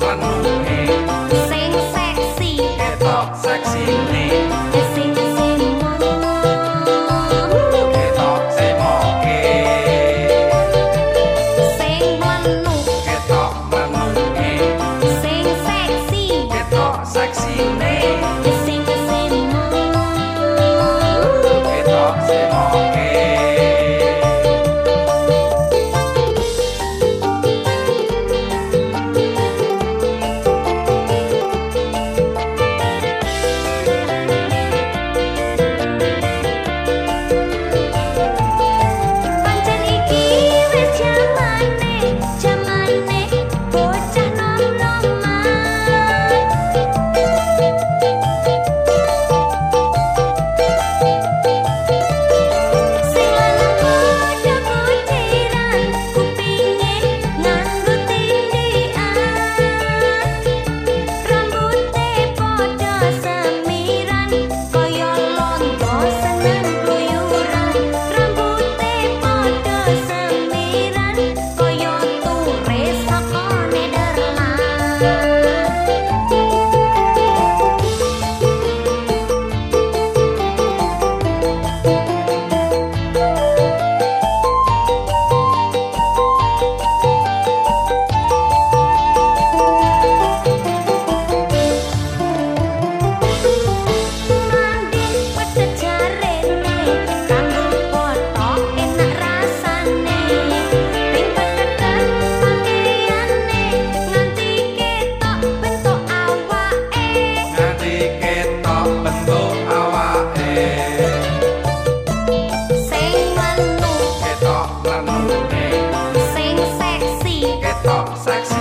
아 sex.